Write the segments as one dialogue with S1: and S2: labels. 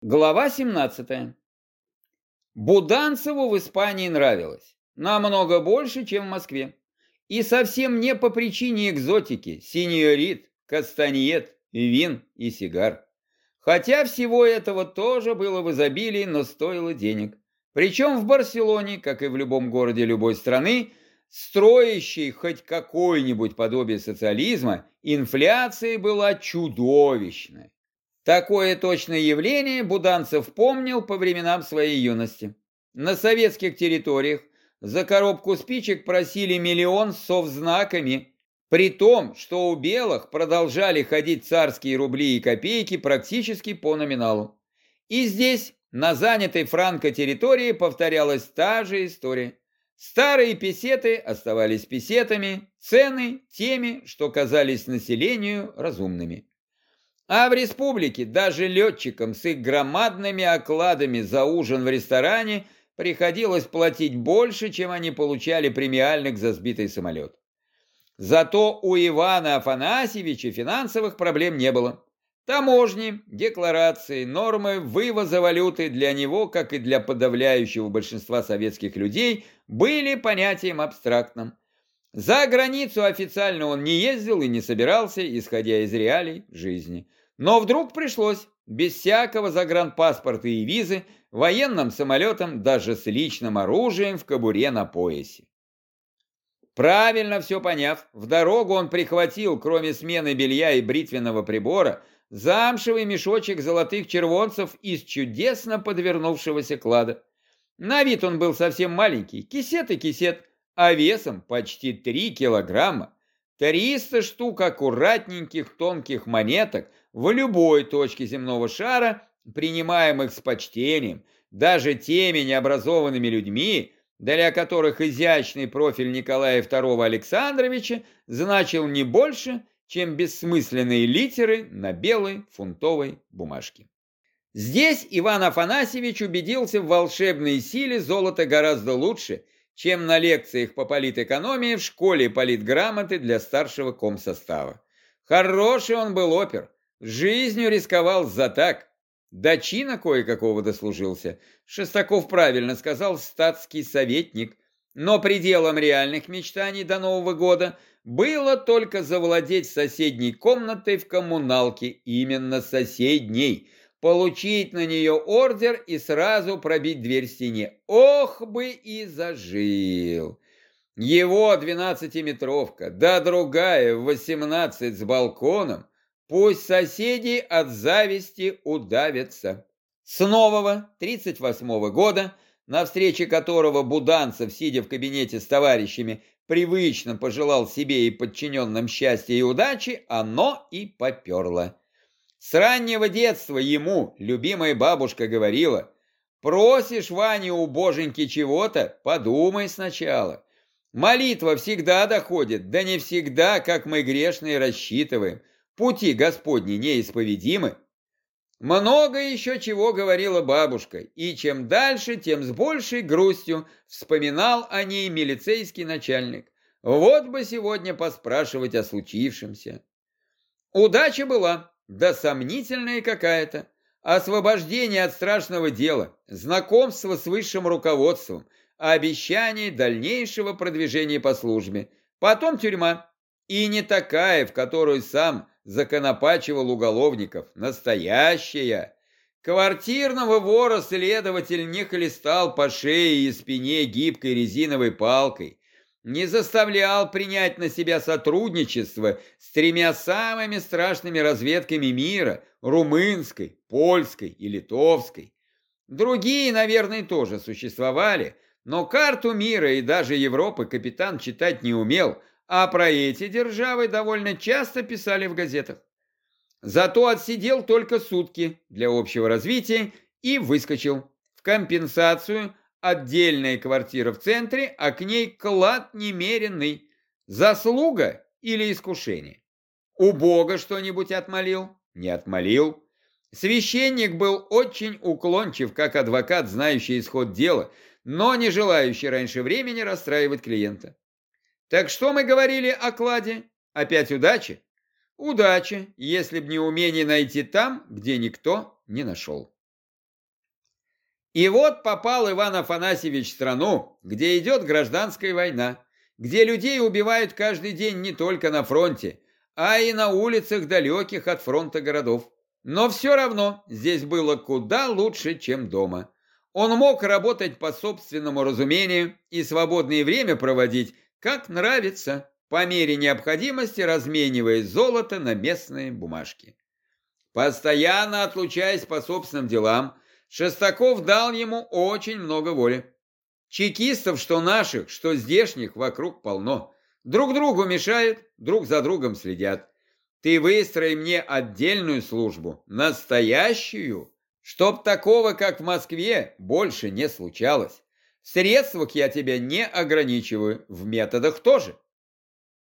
S1: Глава 17. Буданцеву в Испании нравилось. Намного больше, чем в Москве. И совсем не по причине экзотики, синьорит, кастаньет, вин и сигар. Хотя всего этого тоже было в изобилии, но стоило денег. Причем в Барселоне, как и в любом городе любой страны, строящей хоть какое-нибудь подобие социализма, инфляция была чудовищной. Такое точное явление Буданцев помнил по временам своей юности. На советских территориях за коробку спичек просили миллион совзнаками, при том, что у белых продолжали ходить царские рубли и копейки практически по номиналу. И здесь, на занятой франко территории, повторялась та же история. Старые песеты оставались песетами, цены теми, что казались населению разумными. А в республике даже летчикам с их громадными окладами за ужин в ресторане приходилось платить больше, чем они получали премиальных за сбитый самолет. Зато у Ивана Афанасьевича финансовых проблем не было. Таможни, декларации, нормы вывоза валюты для него, как и для подавляющего большинства советских людей, были понятием абстрактным. За границу официально он не ездил и не собирался, исходя из реалий жизни. Но вдруг пришлось, без всякого загранпаспорта и визы, военным самолетом, даже с личным оружием в кобуре на поясе. Правильно все поняв, в дорогу он прихватил, кроме смены белья и бритвенного прибора, замшевый мешочек золотых червонцев из чудесно подвернувшегося клада. На вид он был совсем маленький, кисет и кисет, а весом почти три килограмма. Триста штук аккуратненьких тонких монеток в любой точке земного шара, принимаемых с почтением, даже теми необразованными людьми, для которых изящный профиль Николая II Александровича значил не больше, чем бессмысленные литеры на белой фунтовой бумажке. Здесь Иван Афанасьевич убедился в волшебной силе золота гораздо лучше – чем на лекциях по политэкономии в школе политграмоты для старшего комсостава. Хороший он был опер, жизнью рисковал за так. До чина кое-какого дослужился. Шестаков правильно сказал статский советник. Но пределом реальных мечтаний до Нового года было только завладеть соседней комнатой в коммуналке, именно соседней – получить на нее ордер и сразу пробить дверь в стене. Ох бы и зажил! Его двенадцатиметровка, да другая восемнадцать с балконом, пусть соседи от зависти удавятся. С нового, 38-го года, на встрече которого Буданцев, сидя в кабинете с товарищами, привычно пожелал себе и подчиненным счастья и удачи, оно и поперло. С раннего детства ему любимая бабушка говорила, «Просишь, Ваня, у боженьки чего-то, подумай сначала. Молитва всегда доходит, да не всегда, как мы грешные рассчитываем. Пути Господни неисповедимы». Много еще чего говорила бабушка, и чем дальше, тем с большей грустью вспоминал о ней милицейский начальник. Вот бы сегодня поспрашивать о случившемся. Удача была. Да сомнительная какая-то. Освобождение от страшного дела, знакомство с высшим руководством, обещание дальнейшего продвижения по службе. Потом тюрьма. И не такая, в которую сам законопачивал уголовников. Настоящая. Квартирного вора следователь не хлестал по шее и спине гибкой резиновой палкой не заставлял принять на себя сотрудничество с тремя самыми страшными разведками мира – румынской, польской и литовской. Другие, наверное, тоже существовали, но карту мира и даже Европы капитан читать не умел, а про эти державы довольно часто писали в газетах. Зато отсидел только сутки для общего развития и выскочил. В компенсацию Отдельная квартира в центре, а к ней клад немеренный. Заслуга или искушение? У Бога что-нибудь отмолил? Не отмолил. Священник был очень уклончив, как адвокат, знающий исход дела, но не желающий раньше времени расстраивать клиента. Так что мы говорили о кладе? Опять удачи? Удача, если б не умение найти там, где никто не нашел. И вот попал Иван Афанасьевич в страну, где идет гражданская война, где людей убивают каждый день не только на фронте, а и на улицах далеких от фронта городов. Но все равно здесь было куда лучше, чем дома. Он мог работать по собственному разумению и свободное время проводить, как нравится, по мере необходимости разменивая золото на местные бумажки. Постоянно отлучаясь по собственным делам, Шестаков дал ему очень много воли. Чекистов, что наших, что здешних, вокруг полно. Друг другу мешают, друг за другом следят. Ты выстрой мне отдельную службу, настоящую, чтоб такого, как в Москве, больше не случалось. В средствах я тебя не ограничиваю, в методах тоже.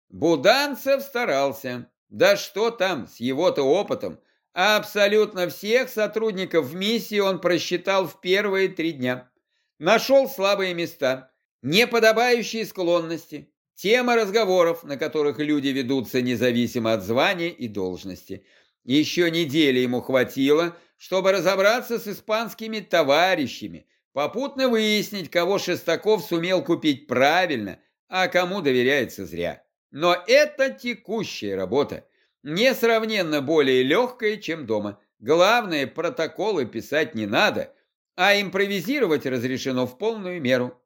S1: Буданцев старался. Да что там, с его-то опытом, абсолютно всех сотрудников миссии он просчитал в первые три дня. Нашел слабые места, неподобающие склонности, темы разговоров, на которых люди ведутся независимо от звания и должности. Еще недели ему хватило, чтобы разобраться с испанскими товарищами, попутно выяснить, кого Шестаков сумел купить правильно, а кому доверяется зря. Но это текущая работа, несравненно более легкая, чем дома. Главное, протоколы писать не надо, а импровизировать разрешено в полную меру.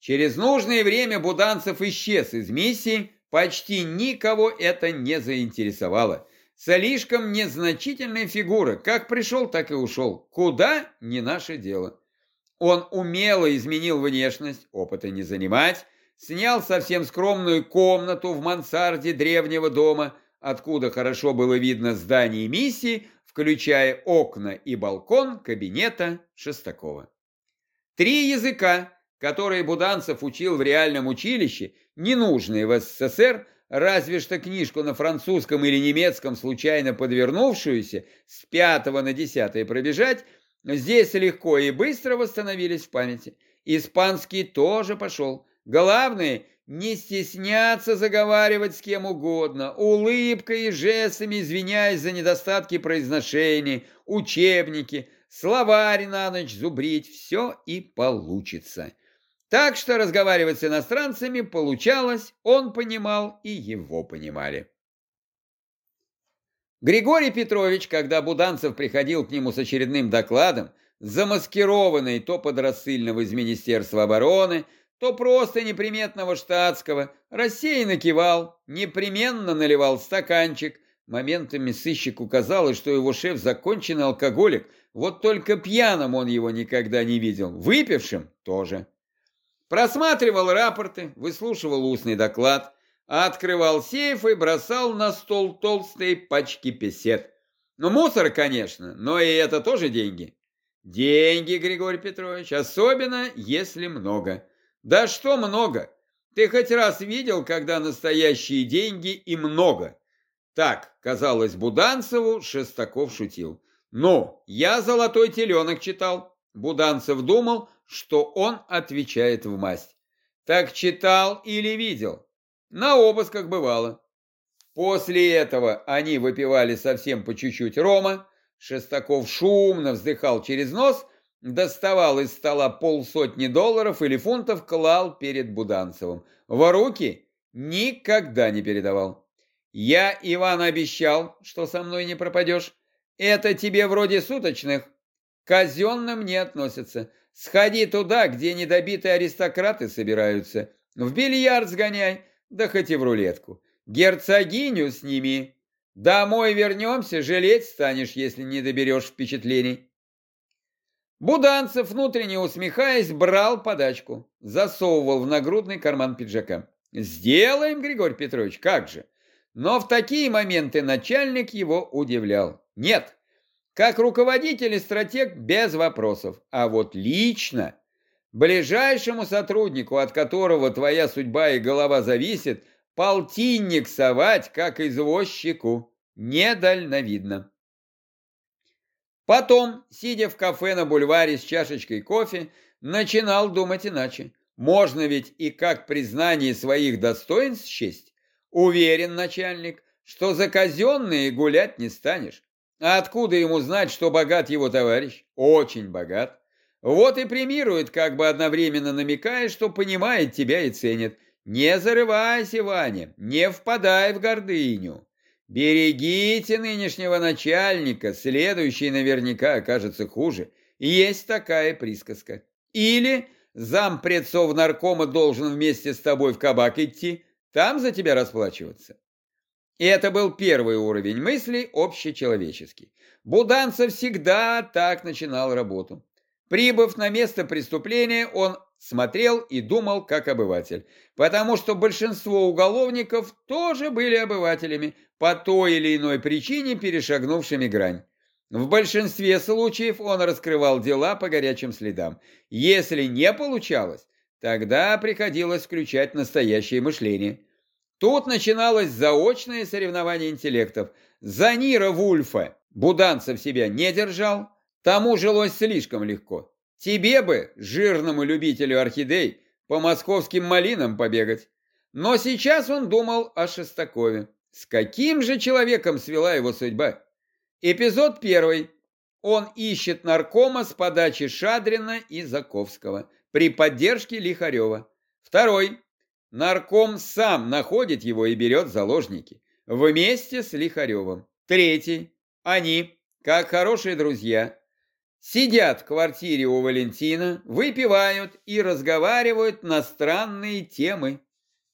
S1: Через нужное время Буданцев исчез из миссии, почти никого это не заинтересовало. Слишком незначительная фигура, как пришел, так и ушел. Куда – не наше дело. Он умело изменил внешность, опыта не занимать, снял совсем скромную комнату в мансарде древнего дома, откуда хорошо было видно здание миссии, включая окна и балкон кабинета Шестакова. Три языка, которые Буданцев учил в реальном училище, ненужные в СССР, разве что книжку на французском или немецком, случайно подвернувшуюся, с пятого на десятое пробежать, здесь легко и быстро восстановились в памяти. Испанский тоже пошел, Главное, не стесняться заговаривать с кем угодно, улыбкой и жестами извиняясь за недостатки произношения, учебники, словарь на ночь зубрить, все и получится. Так что разговаривать с иностранцами получалось, он понимал и его понимали. Григорий Петрович, когда Буданцев приходил к нему с очередным докладом, замаскированный то под рассыльного из Министерства обороны, то просто неприметного штатского, рассеянно кивал, непременно наливал стаканчик. Моментами сыщику казалось, что его шеф законченный алкоголик, вот только пьяным он его никогда не видел, выпившим тоже. Просматривал рапорты, выслушивал устный доклад, открывал сейф и бросал на стол толстые пачки песет. Ну, мусор, конечно, но и это тоже деньги. Деньги, Григорий Петрович, особенно если много. Да что много? Ты хоть раз видел, когда настоящие деньги и много? Так, казалось Буданцеву, Шестаков шутил. Ну, я «Золотой теленок» читал. Буданцев думал, что он отвечает в масть. Так читал или видел? На обысках бывало. После этого они выпивали совсем по чуть-чуть рома. Шестаков шумно вздыхал через нос – доставал из стола полсотни долларов или фунтов, клал перед Буданцевым. В руки никогда не передавал. Я, Иван, обещал, что со мной не пропадешь. Это тебе вроде суточных. Казенным не относятся. Сходи туда, где недобитые аристократы собираются. В бильярд сгоняй, да хоть и в рулетку. Герцогиню сними. Домой вернемся, жалеть станешь, если не доберешь впечатлений. Буданцев, внутренне усмехаясь, брал подачку, засовывал в нагрудный карман пиджака. «Сделаем, Григорий Петрович, как же!» Но в такие моменты начальник его удивлял. «Нет, как руководитель и стратег без вопросов, а вот лично, ближайшему сотруднику, от которого твоя судьба и голова зависит, полтинник совать, как извозчику, недальновидно». Потом, сидя в кафе на бульваре с чашечкой кофе, начинал думать иначе. Можно ведь и как признание своих достоинств счесть. Уверен, начальник, что за казенные гулять не станешь. А откуда ему знать, что богат его товарищ? Очень богат. Вот и премирует, как бы одновременно намекая, что понимает тебя и ценит. Не зарывайся, Ваня, не впадай в гордыню. Берегите нынешнего начальника, следующий наверняка окажется хуже. Есть такая присказка. Или зампредсов наркома должен вместе с тобой в кабак идти, там за тебя расплачиваться. И это был первый уровень мыслей общечеловеческий. Буданцев всегда так начинал работу. Прибыв на место преступления, он смотрел и думал как обыватель, потому что большинство уголовников тоже были обывателями, по той или иной причине перешагнувшими грань. В большинстве случаев он раскрывал дела по горячим следам. Если не получалось, тогда приходилось включать настоящее мышление. Тут начиналось заочное соревнование интеллектов. За Нира Вульфа Буданцев себя не держал, тому жилось слишком легко. Тебе бы, жирному любителю орхидей, по московским малинам побегать. Но сейчас он думал о Шестакове. С каким же человеком свела его судьба? Эпизод первый. Он ищет наркома с подачи Шадрина и Заковского при поддержке Лихарева. Второй. Нарком сам находит его и берет заложники. Вместе с Лихаревым. Третий. Они, как хорошие друзья, сидят в квартире у Валентина, выпивают и разговаривают на странные темы.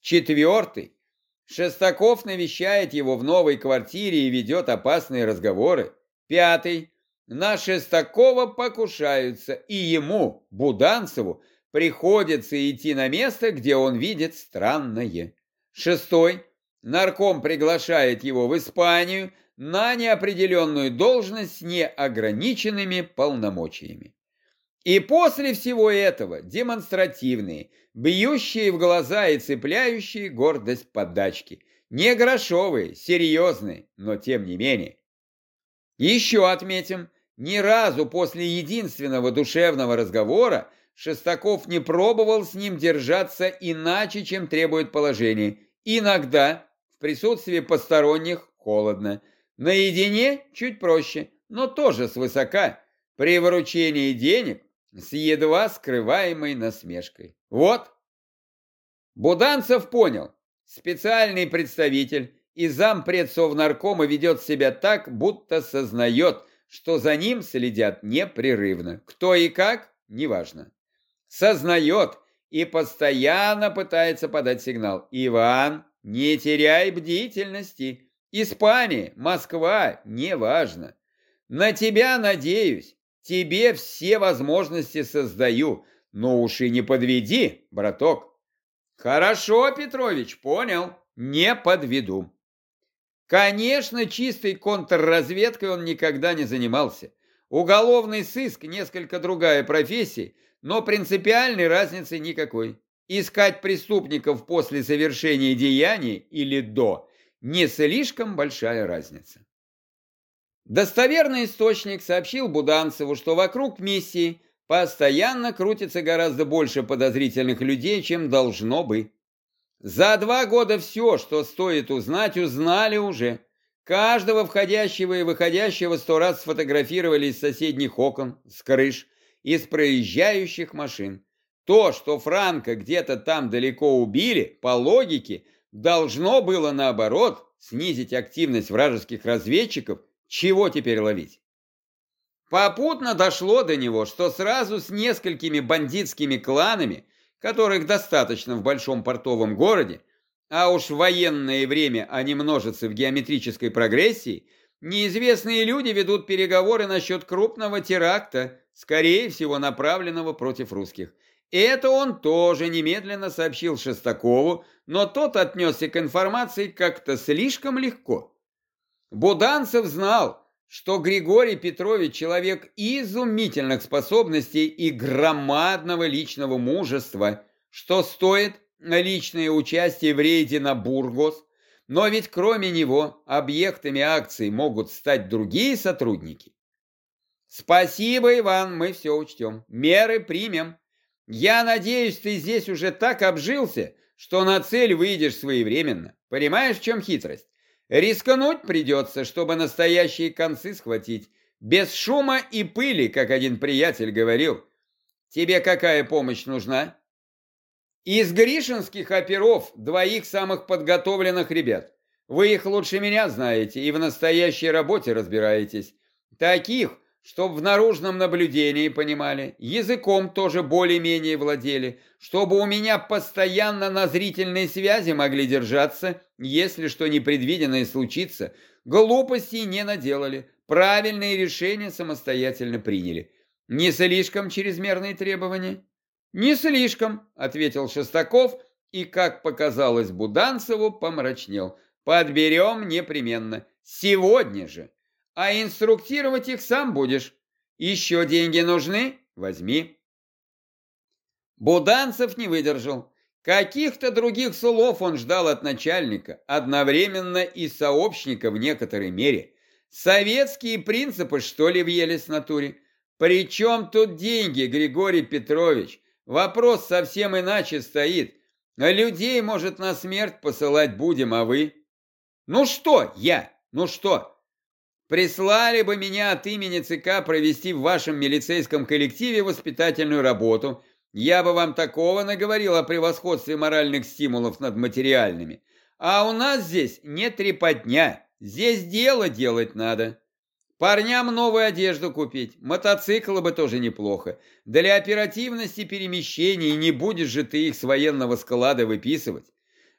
S1: Четвертый. Шестаков навещает его в новой квартире и ведет опасные разговоры. Пятый. На Шестакова покушаются, и ему, Буданцеву, приходится идти на место, где он видит странное. Шестой. Нарком приглашает его в Испанию на неопределенную должность с неограниченными полномочиями. И после всего этого демонстративные, бьющие в глаза и цепляющие гордость подачки. Не грошовые, серьезные, но тем не менее. Еще отметим, ни разу после единственного душевного разговора Шестаков не пробовал с ним держаться иначе, чем требует положение. Иногда в присутствии посторонних холодно. Наедине чуть проще, но тоже свысока. При выручении денег с едва скрываемой насмешкой. Вот. Буданцев понял. Специальный представитель и зампред наркома ведет себя так, будто сознает, что за ним следят непрерывно. Кто и как, неважно сознает и постоянно пытается подать сигнал. Иван, не теряй бдительности. Испания, Москва, неважно. На тебя надеюсь, тебе все возможности создаю, но уж и не подведи, браток. Хорошо, Петрович, понял, не подведу. Конечно, чистой контрразведкой он никогда не занимался. Уголовный сыск – несколько другая профессия, но принципиальной разницы никакой. Искать преступников после совершения деяния или до – не слишком большая разница. Достоверный источник сообщил Буданцеву, что вокруг миссии постоянно крутится гораздо больше подозрительных людей, чем должно бы. За два года все, что стоит узнать, узнали уже. Каждого входящего и выходящего сто раз сфотографировали из соседних окон, с крыш, из проезжающих машин. То, что Франка где-то там далеко убили, по логике, должно было наоборот снизить активность вражеских разведчиков, чего теперь ловить? Попутно дошло до него, что сразу с несколькими бандитскими кланами, которых достаточно в большом портовом городе, а уж в военное время они множатся в геометрической прогрессии, неизвестные люди ведут переговоры насчет крупного теракта, скорее всего направленного против русских. Это он тоже немедленно сообщил Шестакову, но тот отнесся к информации как-то слишком легко. Буданцев знал, что Григорий Петрович человек изумительных способностей и громадного личного мужества, что стоит личное участие в рейде на Бургос, но ведь кроме него объектами акций могут стать другие сотрудники. Спасибо, Иван, мы все учтем. Меры примем. Я надеюсь, ты здесь уже так обжился, что на цель выйдешь своевременно. Понимаешь, в чем хитрость? Рискнуть придется, чтобы настоящие концы схватить. Без шума и пыли, как один приятель говорил. Тебе какая помощь нужна? Из гришинских оперов двоих самых подготовленных ребят. Вы их лучше меня знаете и в настоящей работе разбираетесь. Таких, чтоб в наружном наблюдении понимали, языком тоже более-менее владели, чтобы у меня постоянно на зрительной связи могли держаться, если что непредвиденное случится, глупостей не наделали, правильные решения самостоятельно приняли. Не слишком чрезмерные требования? Не слишком, ответил Шестаков и, как показалось Буданцеву, помрачнел. Подберем непременно. Сегодня же. А инструктировать их сам будешь. Еще деньги нужны? Возьми. Буданцев не выдержал. Каких-то других слов он ждал от начальника, одновременно и сообщника в некоторой мере. Советские принципы, что ли, въелись в натуре? Причем тут деньги, Григорий Петрович? Вопрос совсем иначе стоит. Людей, может, на смерть посылать будем, а вы? Ну что, я? Ну что? Прислали бы меня от имени ЦК провести в вашем милицейском коллективе воспитательную работу. Я бы вам такого наговорил о превосходстве моральных стимулов над материальными. А у нас здесь не трепотня, здесь дело делать надо. Парням новую одежду купить, мотоциклы бы тоже неплохо. Для оперативности перемещений не будешь же ты их с военного склада выписывать.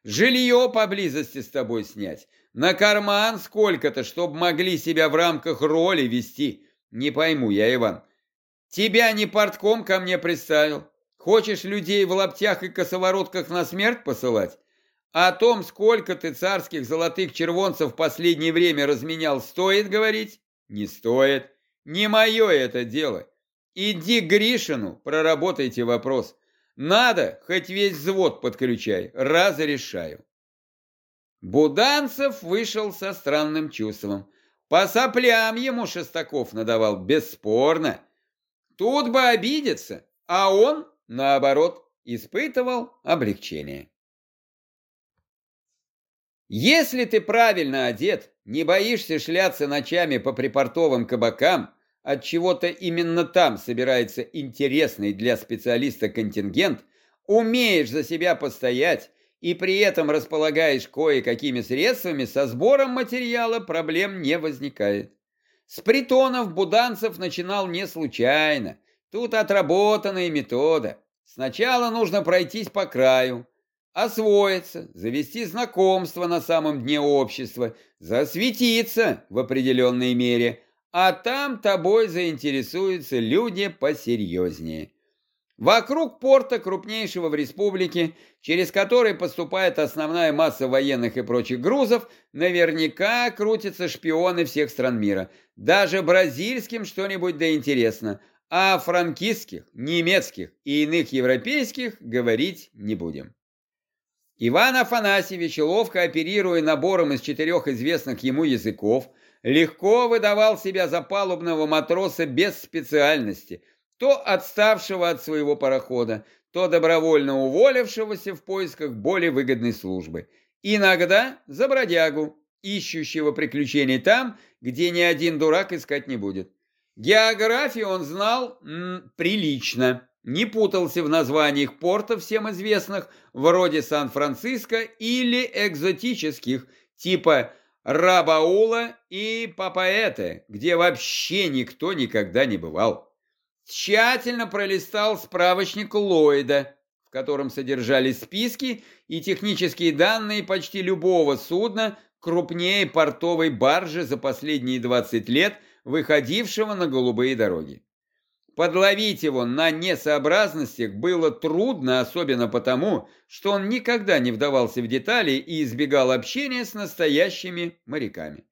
S1: Жилье поблизости с тобой снять. На карман сколько-то, чтобы могли себя в рамках роли вести. Не пойму я, Иван. Тебя не портком ко мне представил. Хочешь людей в лаптях и косоворотках на смерть посылать? О том, сколько ты царских золотых червонцев в последнее время разменял, стоит говорить? Не стоит. Не мое это дело. Иди к Гришину, проработайте вопрос. Надо, хоть весь взвод подключай, разрешаю. Буданцев вышел со странным чувством. По соплям ему Шестаков надавал, бесспорно. Тут бы обидеться, а он, наоборот, испытывал облегчение. Если ты правильно одет, не боишься шляться ночами по припортовым кабакам, от чего-то именно там собирается интересный для специалиста контингент, умеешь за себя постоять, и при этом располагаешь кое-какими средствами, со сбором материала проблем не возникает. С притонов Буданцев начинал не случайно. Тут отработанная метода. Сначала нужно пройтись по краю, освоиться, завести знакомство на самом дне общества, засветиться в определенной мере, а там тобой заинтересуются люди посерьезнее. Вокруг порта, крупнейшего в республике, через который поступает основная масса военных и прочих грузов, наверняка крутятся шпионы всех стран мира. Даже бразильским что-нибудь да интересно, а франкистских, немецких и иных европейских говорить не будем. Иван Афанасьевич, ловко оперируя набором из четырех известных ему языков, легко выдавал себя за палубного матроса без специальности – то отставшего от своего парохода, то добровольно уволившегося в поисках более выгодной службы. Иногда за бродягу, ищущего приключений там, где ни один дурак искать не будет. Географию он знал м, прилично, не путался в названиях портов всем известных, вроде Сан-Франциско или экзотических, типа Рабаула и Папаэте, где вообще никто никогда не бывал тщательно пролистал справочник Ллойда, в котором содержались списки и технические данные почти любого судна крупнее портовой баржи за последние 20 лет, выходившего на голубые дороги. Подловить его на несообразностях было трудно, особенно потому, что он никогда не вдавался в детали и избегал общения с настоящими моряками.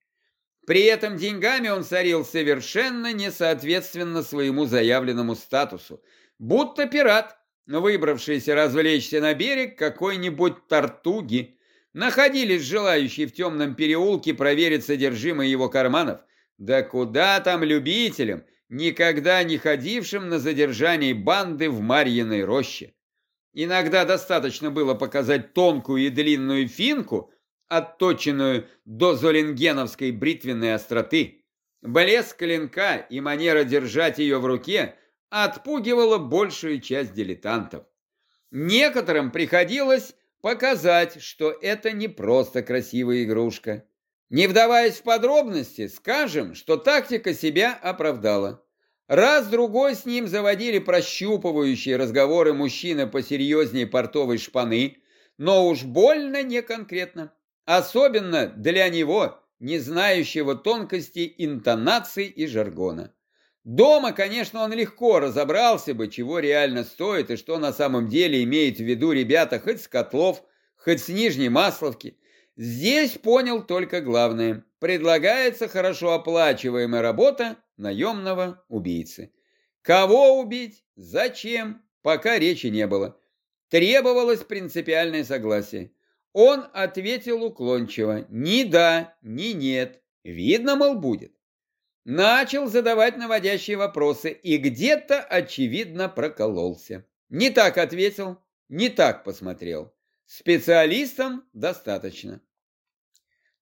S1: При этом деньгами он сорил совершенно несоответственно своему заявленному статусу, будто пират, выбравшийся развлечься на берег какой-нибудь тартуги. Находились желающие в темном переулке проверить содержимое его карманов. Да куда там любителям, никогда не ходившим на задержание банды в Марьиной роще. Иногда достаточно было показать тонкую и длинную финку, отточенную до золингеновской бритвенной остроты. Блеск клинка и манера держать ее в руке отпугивало большую часть дилетантов. Некоторым приходилось показать, что это не просто красивая игрушка. Не вдаваясь в подробности, скажем, что тактика себя оправдала. Раз-другой с ним заводили прощупывающие разговоры мужчины посерьезнее портовой шпаны, но уж больно не конкретно. Особенно для него, не знающего тонкости интонаций и жаргона. Дома, конечно, он легко разобрался бы, чего реально стоит и что на самом деле имеет в виду ребята хоть с котлов, хоть с нижней масловки. Здесь понял только главное. Предлагается хорошо оплачиваемая работа наемного убийцы. Кого убить? Зачем? Пока речи не было. Требовалось принципиальное согласие. Он ответил уклончиво. Ни да, ни нет. Видно, мол, будет. Начал задавать наводящие вопросы и где-то, очевидно, прокололся. Не так ответил, не так посмотрел. Специалистам достаточно.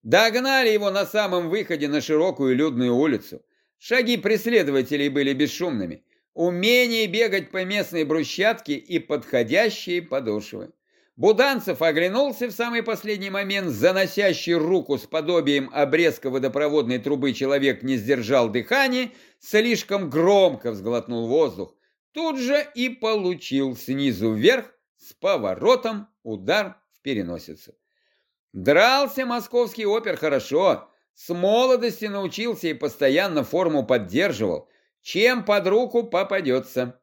S1: Догнали его на самом выходе на широкую людную улицу. Шаги преследователей были бесшумными. Умение бегать по местной брусчатке и подходящие подошвы. Буданцев оглянулся в самый последний момент, заносящий руку с подобием обрезка водопроводной трубы человек не сдержал дыхание, слишком громко взглотнул воздух. Тут же и получил снизу вверх с поворотом удар в переносицу. Дрался московский опер хорошо, с молодости научился и постоянно форму поддерживал, чем под руку попадется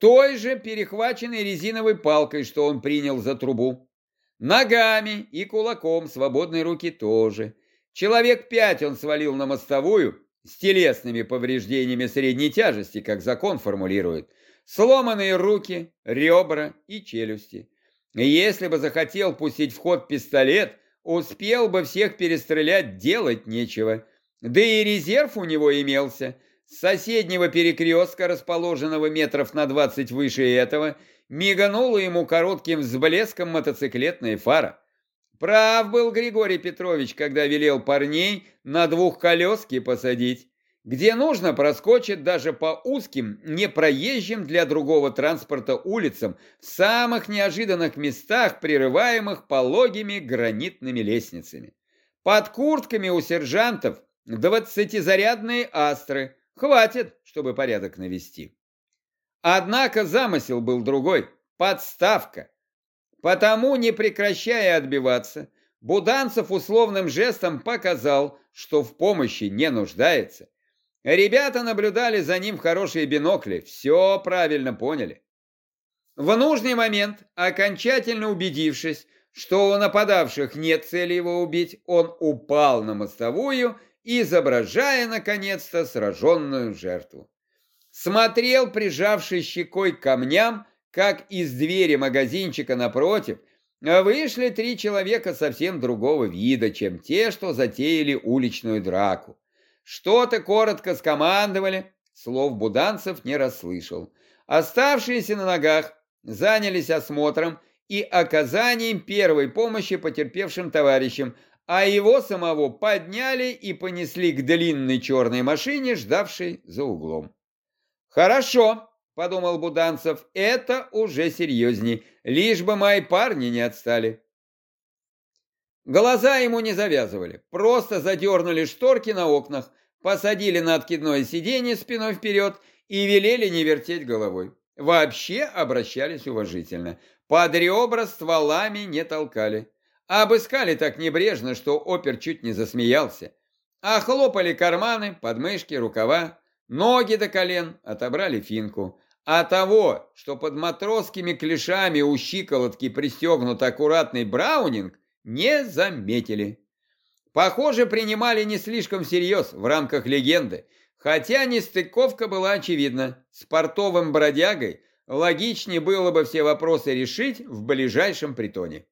S1: той же перехваченной резиновой палкой, что он принял за трубу. Ногами и кулаком свободной руки тоже. Человек пять он свалил на мостовую с телесными повреждениями средней тяжести, как закон формулирует. Сломанные руки, ребра и челюсти. Если бы захотел пустить в ход пистолет, успел бы всех перестрелять, делать нечего. Да и резерв у него имелся – с соседнего перекрестка, расположенного метров на двадцать выше этого, миганула ему коротким взблеском мотоциклетная фара. Прав был Григорий Петрович, когда велел парней на двухколески посадить. Где нужно, проскочит даже по узким, непроезжим для другого транспорта улицам, в самых неожиданных местах, прерываемых пологими гранитными лестницами. Под куртками у сержантов двадцатизарядные астры – Хватит, чтобы порядок навести. Однако замысел был другой – подставка. Потому, не прекращая отбиваться, Буданцев условным жестом показал, что в помощи не нуждается. Ребята наблюдали за ним в хорошие бинокли, все правильно поняли. В нужный момент, окончательно убедившись, что у нападавших нет цели его убить, он упал на мостовую изображая, наконец-то, сраженную жертву. Смотрел, прижавший щекой к камням, как из двери магазинчика напротив, вышли три человека совсем другого вида, чем те, что затеяли уличную драку. Что-то коротко скомандовали, слов буданцев не расслышал. Оставшиеся на ногах занялись осмотром и оказанием первой помощи потерпевшим товарищам, а его самого подняли и понесли к длинной черной машине, ждавшей за углом. «Хорошо», — подумал Буданцев, — «это уже серьезней, лишь бы мои парни не отстали». Глаза ему не завязывали, просто задернули шторки на окнах, посадили на откидное сиденье спиной вперед и велели не вертеть головой. Вообще обращались уважительно, под ребра стволами не толкали. А обыскали так небрежно, что опер чуть не засмеялся. А хлопали карманы, подмышки, рукава, ноги до колен, отобрали финку. А того, что под матросскими клешами у щиколотки пристегнут аккуратный браунинг, не заметили. Похоже, принимали не слишком всерьез в рамках легенды, хотя нестыковка была очевидна. С портовым бродягой логичнее было бы все вопросы решить в ближайшем притоне.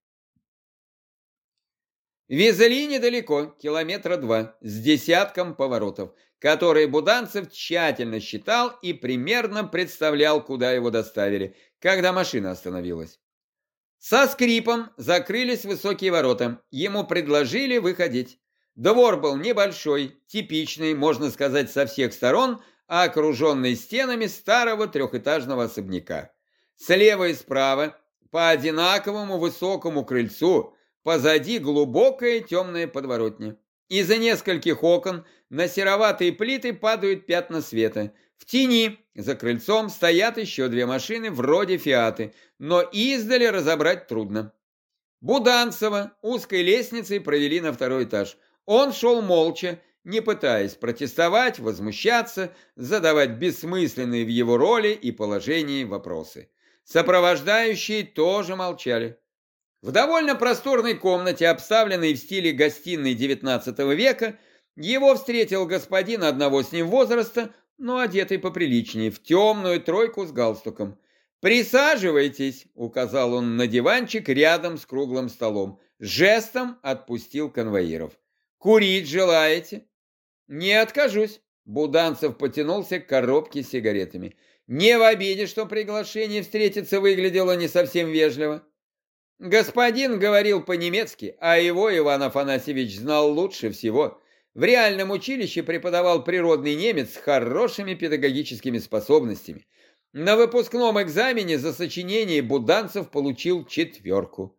S1: Везли недалеко, километра два, с десятком поворотов, которые Буданцев тщательно считал и примерно представлял, куда его доставили, когда машина остановилась. Со скрипом закрылись высокие ворота, ему предложили выходить. Двор был небольшой, типичный, можно сказать, со всех сторон, окруженный стенами старого трехэтажного особняка. Слева и справа по одинаковому высокому крыльцу, позади глубокая темная подворотня. Из-за нескольких окон на сероватые плиты падают пятна света. В тени за крыльцом стоят еще две машины вроде «Фиаты», но издали разобрать трудно. Буданцева узкой лестницей провели на второй этаж. Он шел молча, не пытаясь протестовать, возмущаться, задавать бессмысленные в его роли и положении вопросы. Сопровождающие тоже молчали. В довольно просторной комнате, обставленной в стиле гостиной XIX века, его встретил господин одного с ним возраста, но одетый поприличнее, в темную тройку с галстуком. «Присаживайтесь», — указал он на диванчик рядом с круглым столом. Жестом отпустил конвоиров. «Курить желаете?» «Не откажусь», — Буданцев потянулся к коробке с сигаретами. Не в обиде, что приглашение встретиться выглядело не совсем вежливо. Господин говорил по-немецки, а его Иван Афанасьевич знал лучше всего. В реальном училище преподавал природный немец с хорошими педагогическими способностями. На выпускном экзамене за сочинение Буданцев получил четверку.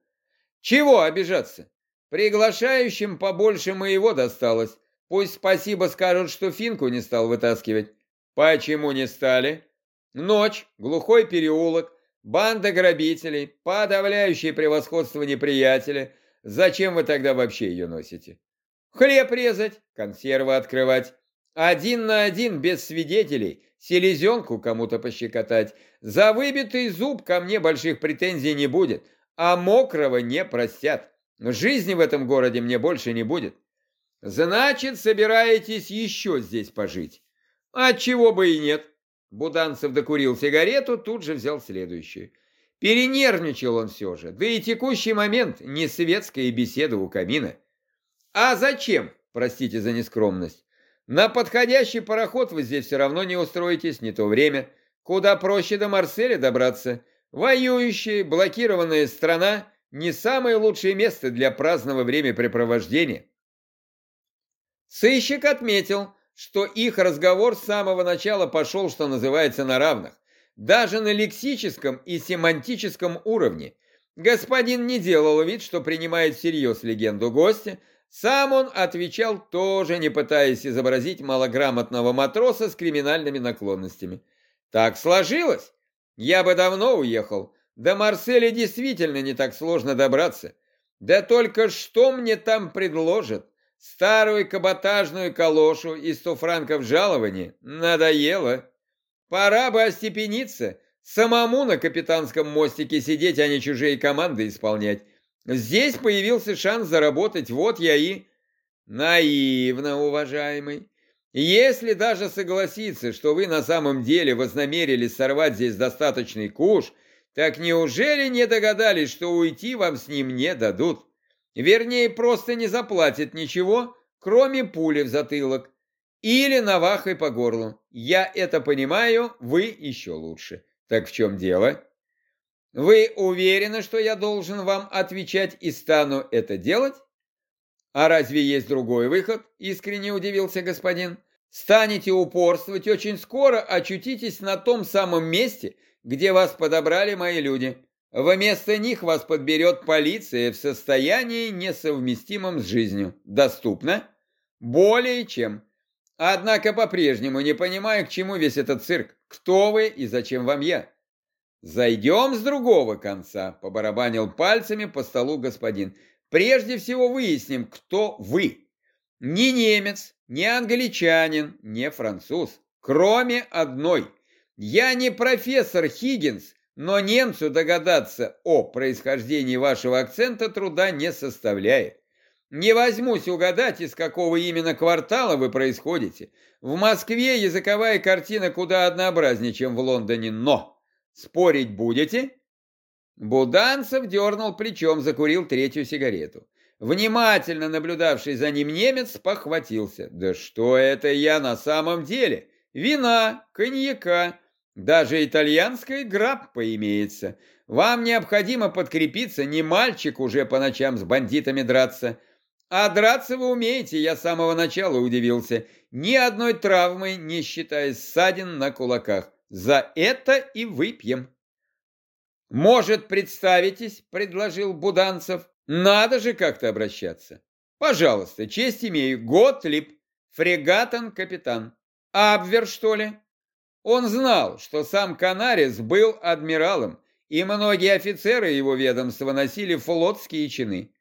S1: Чего обижаться? Приглашающим побольше моего досталось. Пусть спасибо скажут, что финку не стал вытаскивать. Почему не стали? Ночь, глухой переулок, банда грабителей, подавляющее превосходство неприятеля. Зачем вы тогда вообще ее носите? Хлеб резать, консервы открывать. Один на один, без свидетелей, селезенку кому-то пощекотать. За выбитый зуб ко мне больших претензий не будет, а мокрого не простят. Жизни в этом городе мне больше не будет. Значит, собираетесь еще здесь пожить? Отчего бы и нет. Буданцев докурил сигарету, тут же взял следующую. Перенервничал он все же, да и текущий момент не светская беседа у камина. А зачем, простите за нескромность? На подходящий пароход вы здесь все равно не устроитесь, не то время. Куда проще до Марселя добраться. Воюющая, блокированная страна – не самое лучшее место для праздного времяпрепровождения. Сыщик отметил, что их разговор с самого начала пошел, что называется, на равных. Даже на лексическом и семантическом уровне. Господин не делал вид, что принимает всерьез легенду гостя, сам он отвечал тоже, не пытаясь изобразить малограмотного матроса с криминальными наклонностями. Так сложилось. Я бы давно уехал. До Марселя действительно не так сложно добраться. Да только что мне там предложат? Старую каботажную калошу и сто франков жалования надоело. Пора бы остепениться, самому на капитанском мостике сидеть, а не чужие команды исполнять. Здесь появился шанс заработать, вот я и... Наивно, уважаемый. Если даже согласиться, что вы на самом деле вознамерились сорвать здесь достаточный куш, так неужели не догадались, что уйти вам с ним не дадут? Вернее, просто не заплатит ничего, кроме пули в затылок. Или навахой по горлу. Я это понимаю, вы еще лучше. Так в чем дело? Вы уверены, что я должен вам отвечать и стану это делать? А разве есть другой выход? Искренне удивился господин. Станете упорствовать, очень скоро очутитесь на том самом месте, где вас подобрали мои люди. Вместо них вас подберет полиция в состоянии, несовместимом с жизнью. Доступно? Более чем. Однако по-прежнему не понимаю, к чему весь этот цирк. Кто вы и зачем вам я? Зайдем с другого конца, побарабанил пальцами по столу господин. Прежде всего выясним, кто вы. Ни немец, ни англичанин, ни француз. Кроме одной. Я не профессор Хиггинс, но немцу догадаться о происхождении вашего акцента труда не составляет. Не возьмусь угадать, из какого именно квартала вы происходите. В Москве языковая картина куда однообразнее, чем в Лондоне, но спорить будете? Буданцев дернул плечом, закурил третью сигарету. Внимательно наблюдавший за ним немец похватился. «Да что это я на самом деле? Вина, коньяка, даже итальянская граппа имеется. Вам необходимо подкрепиться, не мальчик уже по ночам с бандитами драться. А драться вы умеете, я с самого начала удивился. ни одной травмы, не считая ссадин на кулаках. За это и выпьем. «Может, представитесь?» – предложил Буданцев. «Надо же как-то обращаться. Пожалуйста, честь имею, Готлиб, фрегатон-капитан. Абвер, что ли?» Он знал, что сам Канарис был адмиралом, и многие офицеры его ведомства носили флотские чины.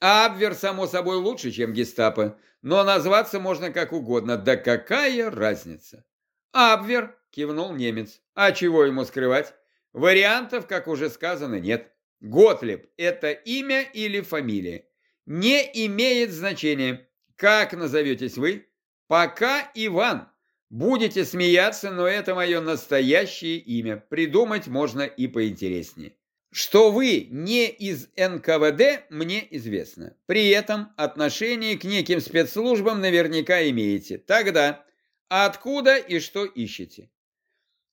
S1: Абвер, само собой, лучше, чем гестапо, но назваться можно как угодно, да какая разница? Абвер, кивнул немец, а чего ему скрывать? Вариантов, как уже сказано, нет. Готлеб – это имя или фамилия. Не имеет значения, как назоветесь вы. Пока Иван. Будете смеяться, но это мое настоящее имя. Придумать можно и поинтереснее. Что вы не из НКВД, мне известно. При этом отношение к неким спецслужбам наверняка имеете. Тогда откуда и что ищете?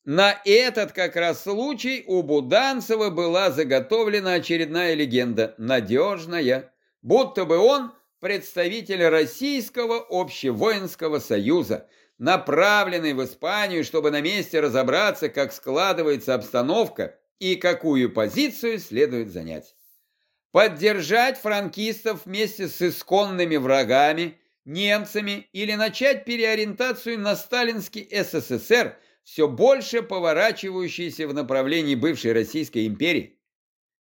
S1: На этот как раз случай у Буданцева была заготовлена очередная легенда, надежная, будто бы он представитель Российского общевоинского союза, направленный в Испанию, чтобы на месте разобраться, как складывается обстановка и какую позицию следует занять. Поддержать франкистов вместе с исконными врагами, немцами или начать переориентацию на сталинский СССР, все больше поворачивающийся в направлении бывшей Российской империи.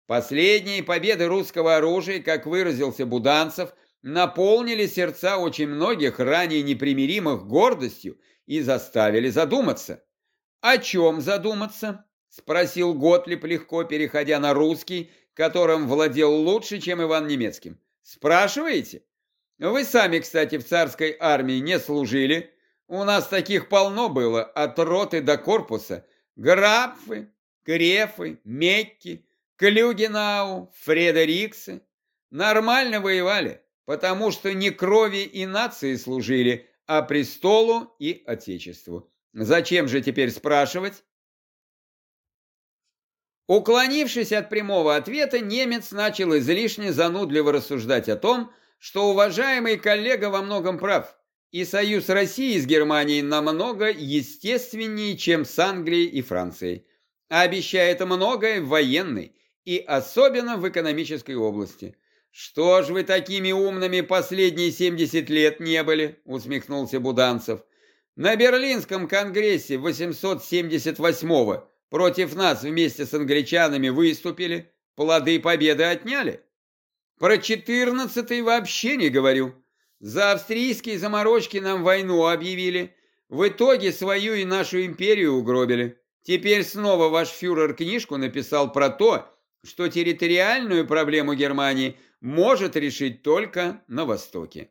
S1: Последние победы русского оружия, как выразился Буданцев, наполнили сердца очень многих ранее непримиримых гордостью и заставили задуматься. О чем задуматься? — спросил Готлип, легко переходя на русский, которым владел лучше, чем Иван Немецким. «Спрашиваете? Вы сами, кстати, в царской армии не служили. У нас таких полно было, от роты до корпуса. Графы, Крефы, Мекки, Клюгенау, Фредериксы. Нормально воевали, потому что не крови и нации служили, а престолу и отечеству. Зачем же теперь спрашивать? Уклонившись от прямого ответа, немец начал излишне занудливо рассуждать о том, что уважаемый коллега во многом прав, и союз России с Германией намного естественнее, чем с Англией и Францией, а обещает многое в военной и особенно в экономической области. «Что ж вы такими умными последние 70 лет не были?» – усмехнулся Буданцев. «На Берлинском конгрессе 878-го Против нас вместе с англичанами выступили, плоды победы отняли. Про четырнадцатый вообще не говорю. За австрийские заморочки нам войну объявили. В итоге свою и нашу империю угробили. Теперь снова ваш фюрер книжку написал про то, что территориальную проблему Германии может решить только на Востоке.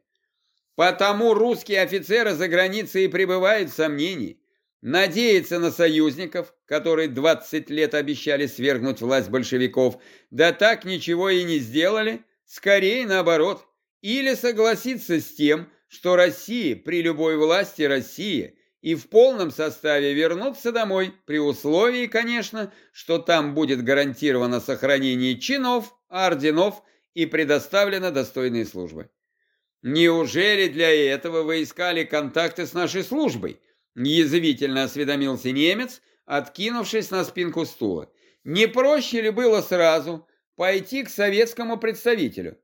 S1: Потому русские офицеры за границей и пребывают в сомнении. Надеяться на союзников, которые 20 лет обещали свергнуть власть большевиков, да так ничего и не сделали, скорее наоборот. Или согласиться с тем, что Россия при любой власти Россия и в полном составе вернуться домой, при условии, конечно, что там будет гарантировано сохранение чинов, орденов и предоставлена достойные службы. Неужели для этого вы искали контакты с нашей службой? Язвительно осведомился немец, откинувшись на спинку стула. Не проще ли было сразу пойти к советскому представителю?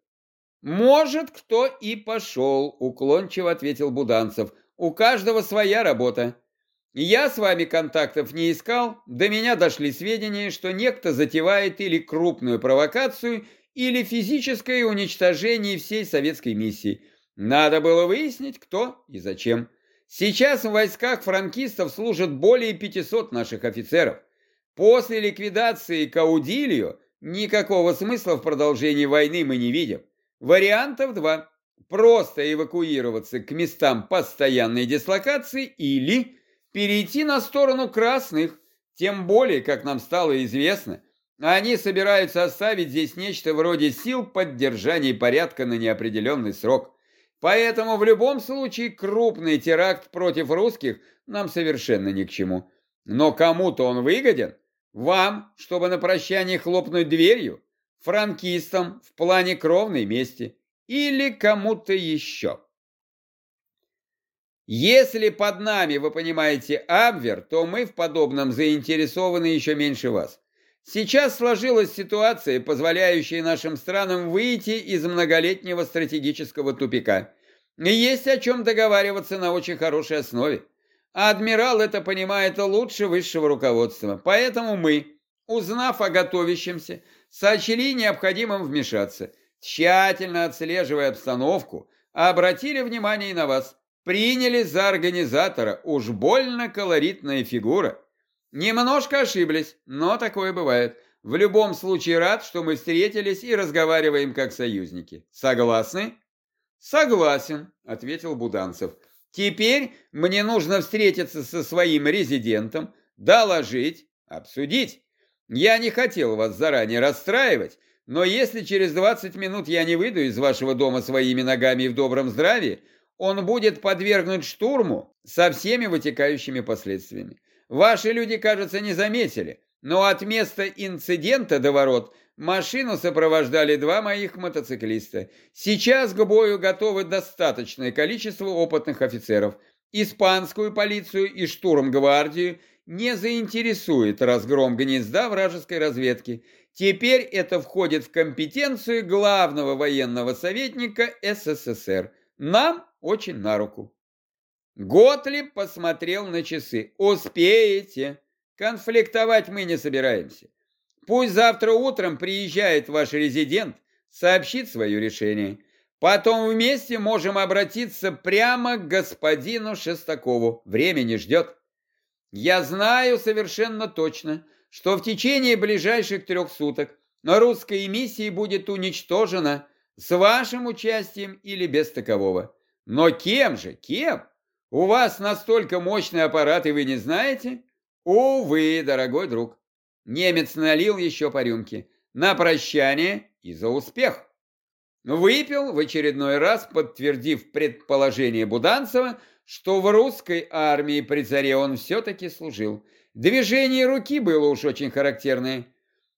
S1: Может, кто и пошел, уклончиво ответил Буданцев. У каждого своя работа. Я с вами контактов не искал, до меня дошли сведения, что некто затевает или крупную провокацию, или физическое уничтожение всей советской миссии. Надо было выяснить, кто и зачем. Сейчас в войсках франкистов служат более 500 наших офицеров. После ликвидации Каудилью никакого смысла в продолжении войны мы не видим. Вариантов два. Просто эвакуироваться к местам постоянной дислокации или перейти на сторону красных. Тем более, как нам стало известно, они собираются оставить здесь нечто вроде сил поддержания порядка на неопределенный срок. Поэтому в любом случае крупный теракт против русских нам совершенно ни к чему. Но кому-то он выгоден. Вам, чтобы на прощание хлопнуть дверью, франкистам в плане кровной мести или кому-то еще. Если под нами, вы понимаете, Абвер, то мы в подобном заинтересованы еще меньше вас. Сейчас сложилась ситуация, позволяющая нашим странам выйти из многолетнего стратегического тупика. И есть о чем договариваться на очень хорошей основе. адмирал это понимает лучше высшего руководства. Поэтому мы, узнав о готовящемся, сочли необходимым вмешаться, тщательно отслеживая обстановку, обратили внимание и на вас, приняли за организатора, уж больно колоритная фигура. Немножко ошиблись, но такое бывает. В любом случае рад, что мы встретились и разговариваем как союзники. Согласны? Согласен, ответил Буданцев. Теперь мне нужно встретиться со своим резидентом, доложить, обсудить. Я не хотел вас заранее расстраивать, но если через 20 минут я не выйду из вашего дома своими ногами и в добром здравии, он будет подвергнут штурму со всеми вытекающими последствиями. Ваши люди, кажется, не заметили, но от места инцидента до ворот машину сопровождали два моих мотоциклиста. Сейчас к бою готовы достаточное количество опытных офицеров. Испанскую полицию и штурмгвардию не заинтересует разгром гнезда вражеской разведки. Теперь это входит в компетенцию главного военного советника СССР. Нам очень на руку. Готлиб посмотрел на часы. «Успеете. Конфликтовать мы не собираемся. Пусть завтра утром приезжает ваш резидент, сообщит свое решение. Потом вместе можем обратиться прямо к господину Шестакову. Время не ждет. Я знаю совершенно точно, что в течение ближайших трех суток русская миссия будет уничтожена с вашим участием или без такового. Но кем же, кем? У вас настолько мощный аппарат, и вы не знаете? Увы, дорогой друг. Немец налил еще по рюмке. На прощание и за успех. Выпил в очередной раз, подтвердив предположение Буданцева, что в русской армии при царе он все-таки служил. Движение руки было уж очень характерное.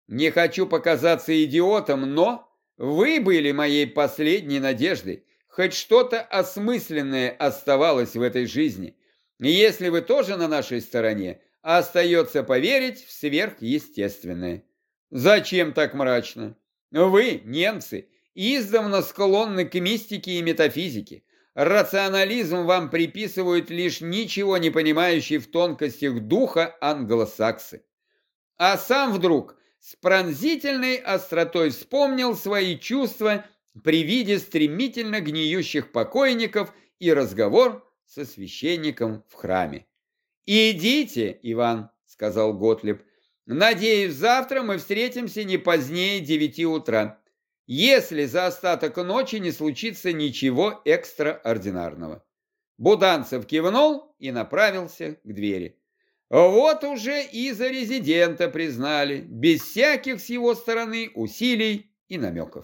S1: Не хочу показаться идиотом, но вы были моей последней надеждой. Хоть что-то осмысленное оставалось в этой жизни. И если вы тоже на нашей стороне, остается поверить в сверхъестественное. Зачем так мрачно? Вы, немцы, издавна склонны к мистике и метафизике. Рационализм вам приписывают лишь ничего не понимающие в тонкостях духа англосаксы. А сам вдруг с пронзительной остротой вспомнил свои чувства при виде стремительно гниющих покойников и разговор со священником в храме. «Идите, Иван», — сказал Готлеб. «Надеюсь, завтра мы встретимся не позднее девяти утра, если за остаток ночи не случится ничего экстраординарного». Буданцев кивнул и направился к двери. Вот уже и за резидента признали, без всяких с его стороны усилий и намеков.